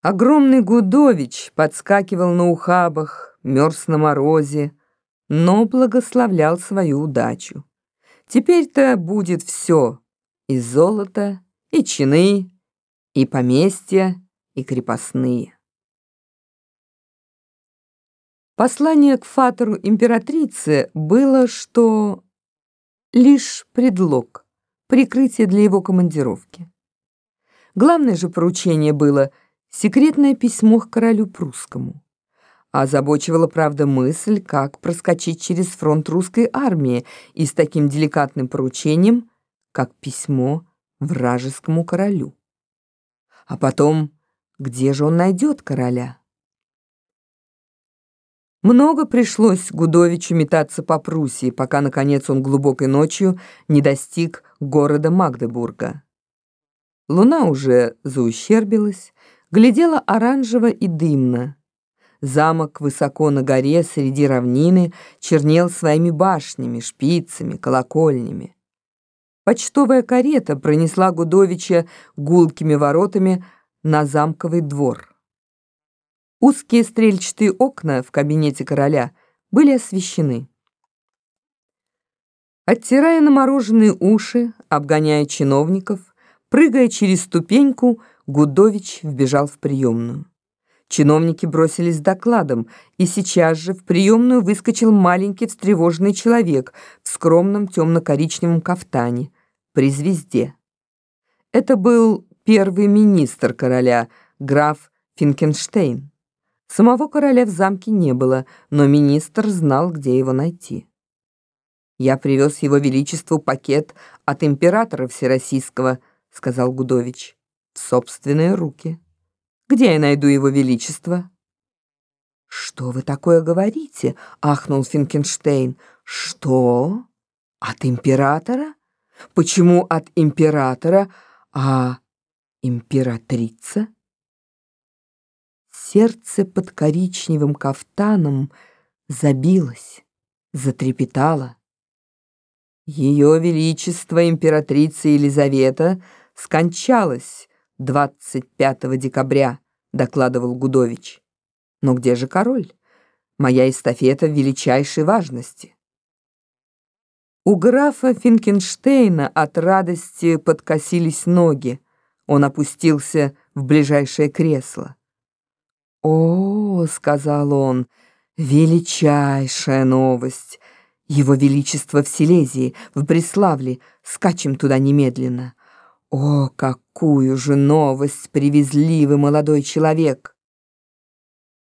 Огромный Гудович подскакивал на ухабах, мерз на морозе, но благословлял свою удачу. Теперь-то будет все — и золото, и чины, и поместья, и крепостные. Послание к фатору императрицы было, что лишь предлог, прикрытие для его командировки. Главное же поручение было — секретное письмо к королю прусскому. Озабочивала, правда, мысль, как проскочить через фронт русской армии и с таким деликатным поручением, как письмо вражескому королю. А потом, где же он найдет короля? Много пришлось Гудовичу метаться по Пруссии, пока, наконец, он глубокой ночью не достиг города Магдебурга. Луна уже заущербилась, глядела оранжево и дымно. Замок высоко на горе среди равнины чернел своими башнями, шпицами, колокольнями. Почтовая карета пронесла Гудовича гулкими воротами на замковый двор. Узкие стрельчатые окна в кабинете короля были освещены. Оттирая намороженные уши, обгоняя чиновников, прыгая через ступеньку, Гудович вбежал в приемную. Чиновники бросились докладом, и сейчас же в приемную выскочил маленький встревоженный человек в скромном темно-коричневом кафтане, при звезде. Это был первый министр короля, граф Финкенштейн. Самого короля в замке не было, но министр знал, где его найти. «Я привез его величеству пакет от императора Всероссийского», — сказал Гудович собственные руки. Где я найду его величество?» «Что вы такое говорите?» — ахнул Финкенштейн. «Что? От императора? Почему от императора, а императрица?» Сердце под коричневым кафтаном забилось, затрепетало. Ее Величество императрица Елизавета скончалась 25 декабря», — докладывал Гудович. «Но где же король? Моя эстафета величайшей важности». У графа Финкенштейна от радости подкосились ноги. Он опустился в ближайшее кресло. «О, — сказал он, — величайшая новость! Его Величество в Силезии, в Бреславле, скачем туда немедленно. О, какую же новость привезли вы, молодой человек!